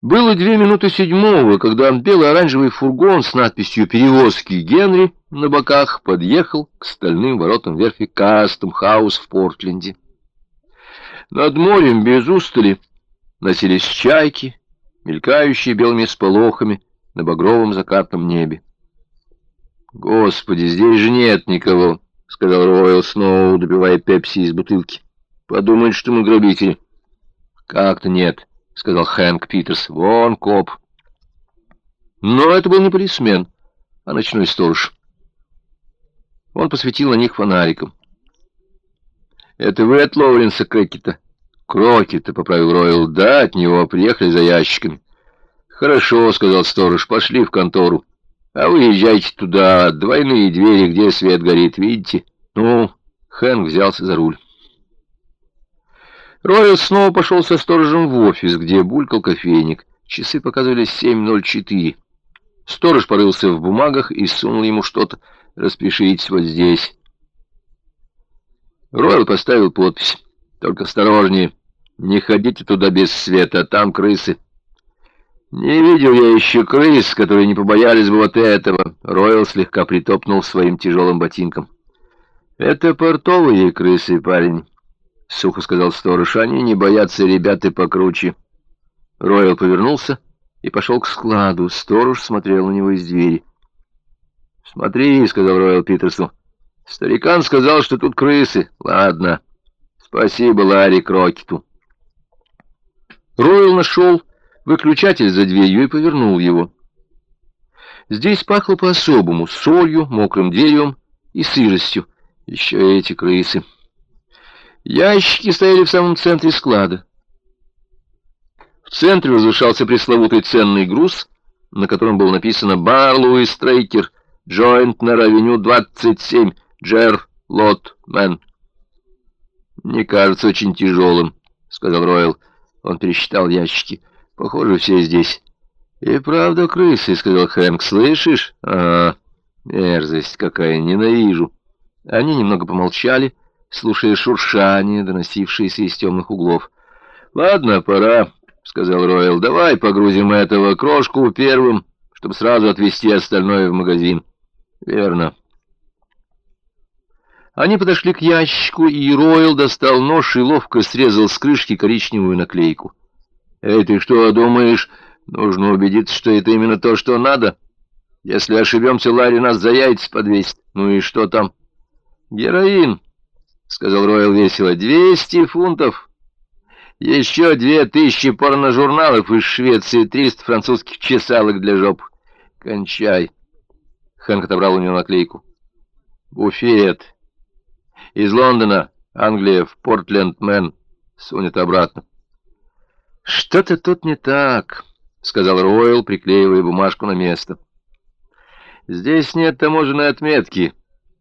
Было две минуты седьмого, когда бело-оранжевый фургон с надписью «Перевозки Генри» на боках подъехал к стальным воротам верфи Кастом Хаус в Портленде. Над морем без устали носились чайки, мелькающие белыми сполохами на багровом закатном небе. «Господи, здесь же нет никого», — сказал Ройл Сноу, добивая пепси из бутылки. «Подумает, что мы грабители». «Как-то нет» сказал Хэнк Питерс. «Вон коп». Но это был не полисмен, а ночной сторож. Он посветил на них фонариком. «Это вы от Лоуренса Крекета?» «Крокета», — поправил Ройл. «Да, от него приехали за ящиками». «Хорошо», — сказал сторож, — «пошли в контору. А вы езжайте туда, двойные двери, где свет горит, видите?» «Ну?» — Хэнк взялся за руль. Ройл снова пошел со сторожем в офис, где булькал кофейник. Часы показывали 7.04. Сторож порылся в бумагах и сунул ему что-то. «Распишитесь вот здесь». Ройл поставил подпись. «Только осторожнее. Не ходите туда без света, там крысы». «Не видел я еще крыс, которые не побоялись бы вот этого». Ройл слегка притопнул своим тяжелым ботинком. «Это портовые крысы, парень». — сухо сказал сторож. — Они не боятся ребята покруче. Ройл повернулся и пошел к складу. Сторож смотрел на него из двери. — Смотри, — сказал Ройл Питерсу. — Старикан сказал, что тут крысы. Ладно. Спасибо Ларри Крокету. Ройл нашел выключатель за дверью и повернул его. Здесь пахло по-особому, солью, мокрым деревом и сыростью. Еще эти крысы. Ящики стояли в самом центре склада. В центре возвышался пресловутый ценный груз, на котором было написано «Барлоу и Стрейкер, Джойнтнер, авеню 27, Джер, Лот, Мэн». «Не кажется очень тяжелым», — сказал Ройл. Он пересчитал ящики. «Похоже, все здесь». «И правда крысы», — сказал Хэнк. «Слышишь?» «А, мерзость какая, ненавижу». Они немного помолчали, — слушая шуршание, доносившееся из темных углов. «Ладно, пора», — сказал Ройл. «Давай погрузим этого крошку первым, чтобы сразу отвезти остальное в магазин». «Верно». Они подошли к ящику, и Ройл достал нож и ловко срезал с крышки коричневую наклейку. «Эй, ты что, думаешь, нужно убедиться, что это именно то, что надо? Если ошибемся, Ларри нас за яйца подвесит. Ну и что там?» «Героин», — сказал Ройл весело. «Двести фунтов! Еще две тысячи порножурналов из Швеции, триста французских чесалок для жоп. Кончай!» Хэнк отобрал у него наклейку. «Буфет. Из Лондона, Англия, в Портленд, Мэн. Сунет обратно». «Что-то тут не так», — сказал Ройл, приклеивая бумажку на место. «Здесь нет таможенной отметки,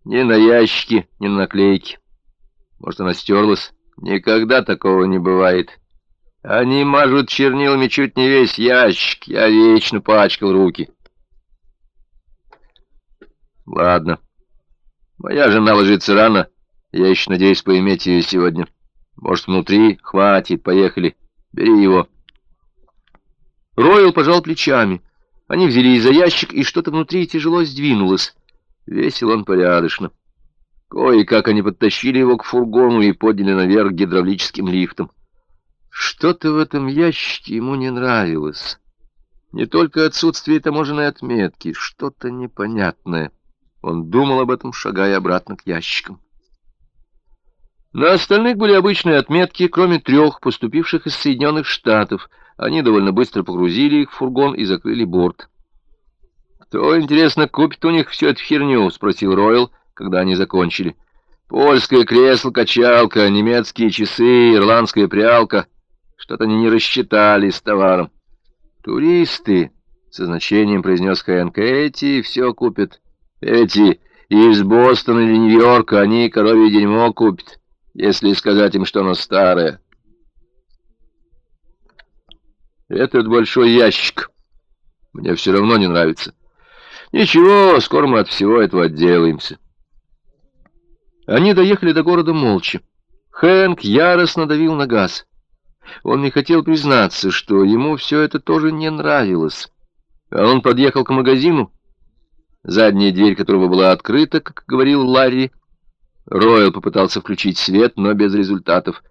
ни на ящике, ни на наклейке». Может, она стерлась? Никогда такого не бывает. Они мажут чернилами чуть не весь ящик. Я вечно пачкал руки. Ладно. Моя жена ложится рано. Я еще надеюсь поиметь ее сегодня. Может, внутри? Хватит, поехали. Бери его. Ройл пожал плечами. Они взялись за ящик, и что-то внутри тяжело сдвинулось. Весил он порядочно. Кое-как они подтащили его к фургону и подняли наверх гидравлическим лифтом. Что-то в этом ящике ему не нравилось. Не только отсутствие таможенной отметки, что-то непонятное. Он думал об этом, шагая обратно к ящикам. На остальных были обычные отметки, кроме трех, поступивших из Соединенных Штатов. Они довольно быстро погрузили их в фургон и закрыли борт. «Кто, интересно, купит у них всю эту херню?» — спросил Ройл, когда они закончили. Польское кресло-качалка, немецкие часы, ирландская прялка. Что-то они не рассчитали с товаром. «Туристы», — со значением произнес Хэнк, — «эти все купят. Эти из Бостона или Нью-Йорка, они коровье дерьмо купят, если сказать им, что оно старое». «Этот большой ящик мне все равно не нравится. Ничего, скоро мы от всего этого отделаемся». Они доехали до города молча. Хэнк яростно давил на газ. Он не хотел признаться, что ему все это тоже не нравилось. А он подъехал к магазину, задняя дверь которого была открыта, как говорил Ларри. Ройл попытался включить свет, но без результатов.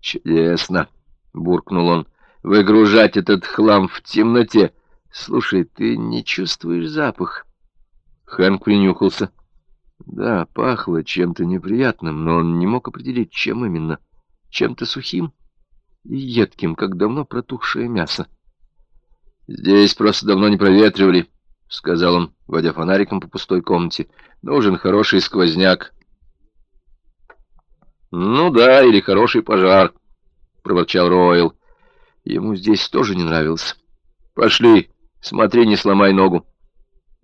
«Чудесно!» — буркнул он. «Выгружать этот хлам в темноте. Слушай, ты не чувствуешь запах?» Хэнк принюхался. Да, пахло чем-то неприятным, но он не мог определить, чем именно. Чем-то сухим и едким, как давно протухшее мясо. «Здесь просто давно не проветривали», — сказал он, водя фонариком по пустой комнате. «Нужен хороший сквозняк». «Ну да, или хороший пожар», — проворчал Ройл. Ему здесь тоже не нравилось. «Пошли, смотри, не сломай ногу».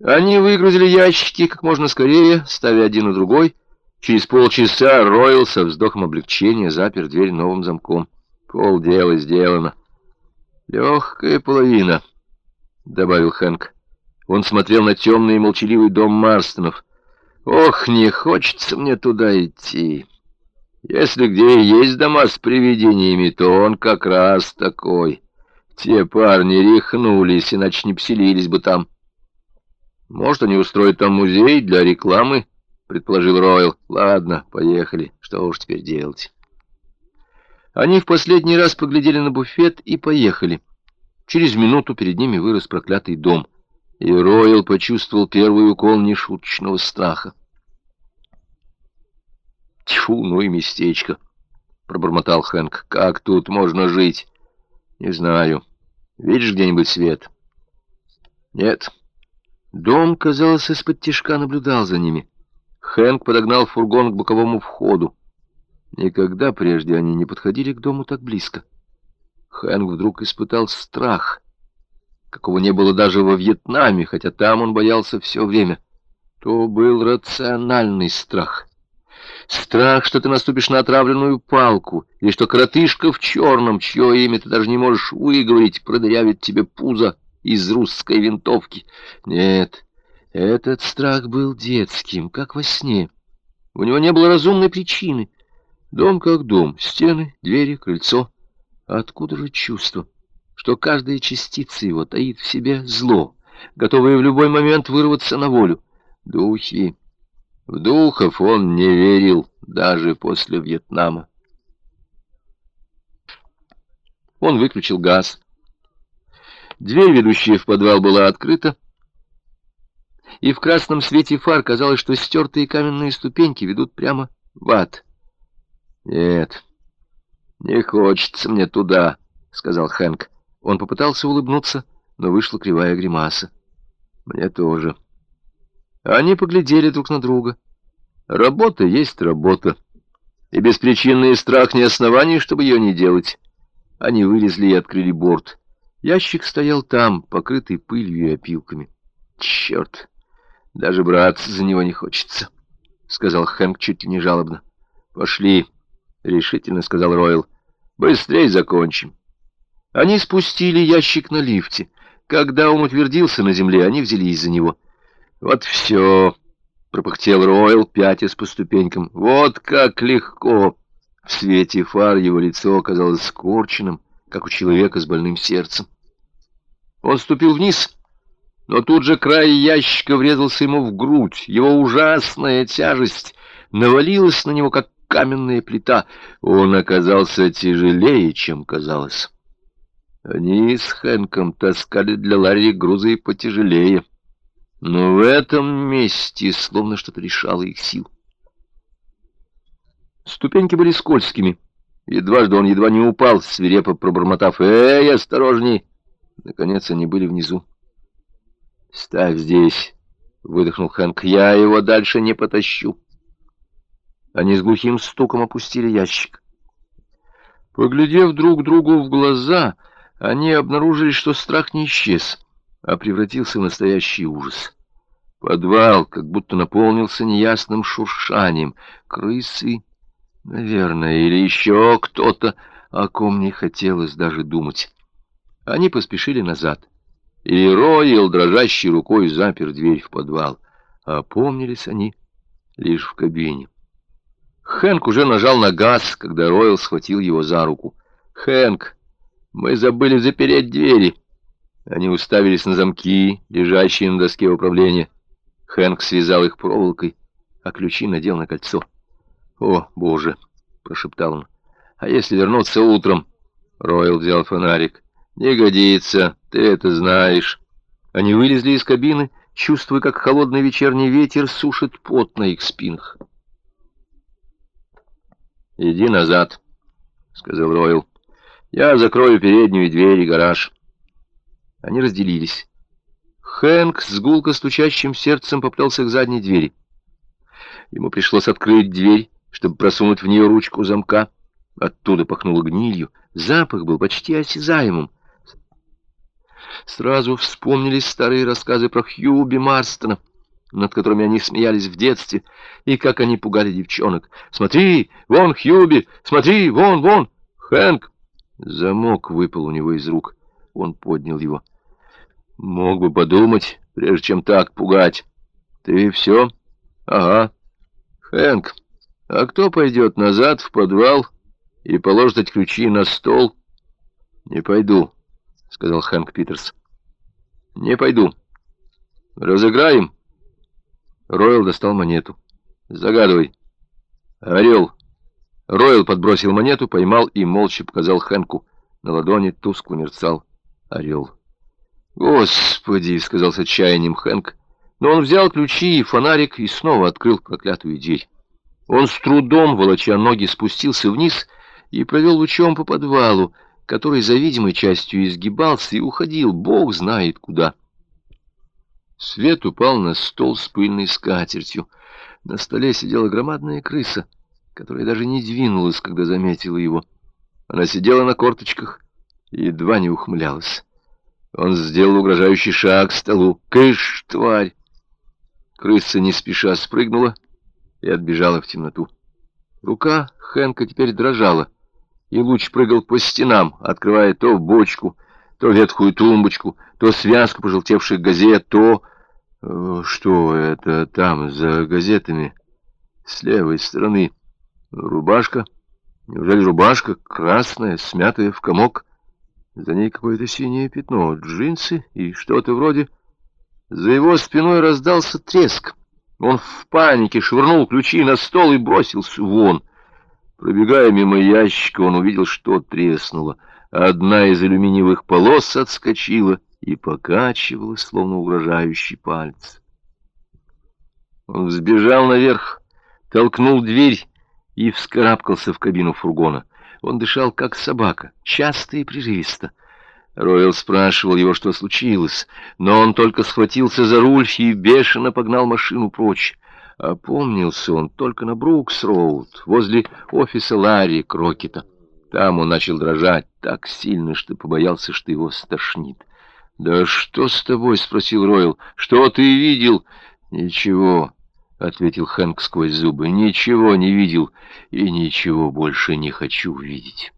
Они выгрузили ящики как можно скорее, ставя один на другой. Через полчаса Ройл со вздохом облегчения запер дверь новым замком. Пол дела сделано. «Легкая половина», — добавил Хэнк. Он смотрел на темный и молчаливый дом Марстонов. «Ох, не хочется мне туда идти. Если где есть дома с привидениями, то он как раз такой. Те парни рехнулись, иначе не поселились бы там». «Может, они устроят там музей для рекламы?» — предположил Ройл. «Ладно, поехали. Что уж теперь делать?» Они в последний раз поглядели на буфет и поехали. Через минуту перед ними вырос проклятый дом, и Ройл почувствовал первый укол нешуточного страха. «Тьфу, ну и местечко!» — пробормотал Хэнк. «Как тут можно жить?» «Не знаю. Видишь где-нибудь свет?» «Нет». Дом, казалось, из-под тишка наблюдал за ними. Хэнк подогнал фургон к боковому входу. Никогда прежде они не подходили к дому так близко. Хэнк вдруг испытал страх, какого не было даже во Вьетнаме, хотя там он боялся все время. То был рациональный страх. Страх, что ты наступишь на отравленную палку, или что коротышка в черном, чье имя ты даже не можешь выговорить, продырявит тебе пузо из русской винтовки. Нет, этот страх был детским, как во сне. У него не было разумной причины. Дом как дом, стены, двери, крыльцо. откуда же чувство, что каждая частица его таит в себе зло, готовое в любой момент вырваться на волю? Духи. В духов он не верил даже после Вьетнама. Он выключил газ. Дверь, ведущая в подвал, была открыта, и в красном свете фар казалось, что стертые каменные ступеньки ведут прямо в ад. «Нет, не хочется мне туда», — сказал Хэнк. Он попытался улыбнуться, но вышла кривая гримаса. «Мне тоже». Они поглядели друг на друга. Работа есть работа, и беспричинный страх не оснований, чтобы ее не делать. Они вылезли и открыли борт. Ящик стоял там, покрытый пылью и опилками. «Черт! Даже браться за него не хочется», — сказал Хэнк чуть ли не жалобно. «Пошли», — решительно сказал Ройл. «Быстрей закончим». Они спустили ящик на лифте. Когда он утвердился на земле, они взялись за него. «Вот все», — пропыхтел Ройл, пятясь по ступенькам. «Вот как легко!» В свете фар его лицо оказалось скорченным, как у человека с больным сердцем. Он ступил вниз, но тут же край ящика врезался ему в грудь. Его ужасная тяжесть навалилась на него, как каменная плита. Он оказался тяжелее, чем казалось. Они с Хэнком таскали для Ларри грузы потяжелее. Но в этом месте словно что-то решало их сил. Ступеньки были скользкими. И дважды он едва не упал, свирепо пробормотав «Эй, осторожней!» Наконец они были внизу. «Ставь здесь!» — выдохнул Хэнк. «Я его дальше не потащу!» Они с глухим стуком опустили ящик. Поглядев друг другу в глаза, они обнаружили, что страх не исчез, а превратился в настоящий ужас. Подвал как будто наполнился неясным шуршанием. Крысы Наверное, или еще кто-то, о ком не хотелось даже думать. Они поспешили назад. И Ройл, дрожащей рукой, запер дверь в подвал. Опомнились они лишь в кабине. Хэнк уже нажал на газ, когда Ройл схватил его за руку. «Хэнк, Мы забыли запереть двери. Они уставились на замки, лежащие на доске управления. Хэнк связал их проволокой, а ключи надел на кольцо. «О, Боже!» — прошептал он. «А если вернуться утром?» Ройл взял фонарик. «Не годится, ты это знаешь». Они вылезли из кабины, чувствуя, как холодный вечерний ветер сушит пот на их спинах. «Иди назад», — сказал Ройл. «Я закрою переднюю дверь и гараж». Они разделились. Хэнк с гулко стучащим сердцем поплелся к задней двери. Ему пришлось открыть дверь, чтобы просунуть в нее ручку замка. Оттуда пахнуло гнилью. Запах был почти осязаемым. Сразу вспомнились старые рассказы про Хьюби Марстона, над которыми они смеялись в детстве, и как они пугали девчонок. «Смотри, вон Хьюби! Смотри, вон, вон! Хэнк!» Замок выпал у него из рук. Он поднял его. «Мог бы подумать, прежде чем так пугать. Ты все? Ага. Хэнк, а кто пойдет назад в подвал и положит эти ключи на стол?» «Не пойду», — сказал Хэнк Питерс. «Не пойду. Разыграем?» Ройл достал монету. «Загадывай». «Орел». Ройл подбросил монету, поймал и молча показал Хэнку. На ладони тускло мерцал орел. «Господи!» — сказал с отчаянием Хэнк. Но он взял ключи и фонарик и снова открыл проклятую дверь. Он с трудом, волоча ноги, спустился вниз и провел лучом по подвалу, который за видимой частью изгибался и уходил, бог знает куда. Свет упал на стол с пыльной скатертью. На столе сидела громадная крыса, которая даже не двинулась, когда заметила его. Она сидела на корточках и едва не ухмылялась. Он сделал угрожающий шаг к столу. «Кыш, тварь!» Крыса не спеша спрыгнула и отбежала в темноту. Рука Хэнка теперь дрожала, и луч прыгал по стенам, открывая то бочку, то ветхую тумбочку, то связку пожелтевших газет, то... Э, что это там за газетами? С левой стороны. Рубашка. Неужели рубашка красная, смятая в комок? За ней какое-то синее пятно, джинсы и что-то вроде... За его спиной раздался треск. Он в панике швырнул ключи на стол и бросился вон. Пробегая мимо ящика, он увидел, что треснуло. Одна из алюминиевых полос отскочила и покачивалась, словно угрожающий палец. Он взбежал наверх, толкнул дверь и вскарабкался в кабину фургона. Он дышал, как собака, часто и прерывисто. Ройл спрашивал его, что случилось, но он только схватился за руль и бешено погнал машину прочь. Опомнился он только на Брукс-Роуд, возле офиса Ларри Крокета. Там он начал дрожать так сильно, что побоялся, что его стошнит. «Да что с тобой?» — спросил Ройл. «Что ты видел?» «Ничего», — ответил Хэнк сквозь зубы. «Ничего не видел и ничего больше не хочу видеть».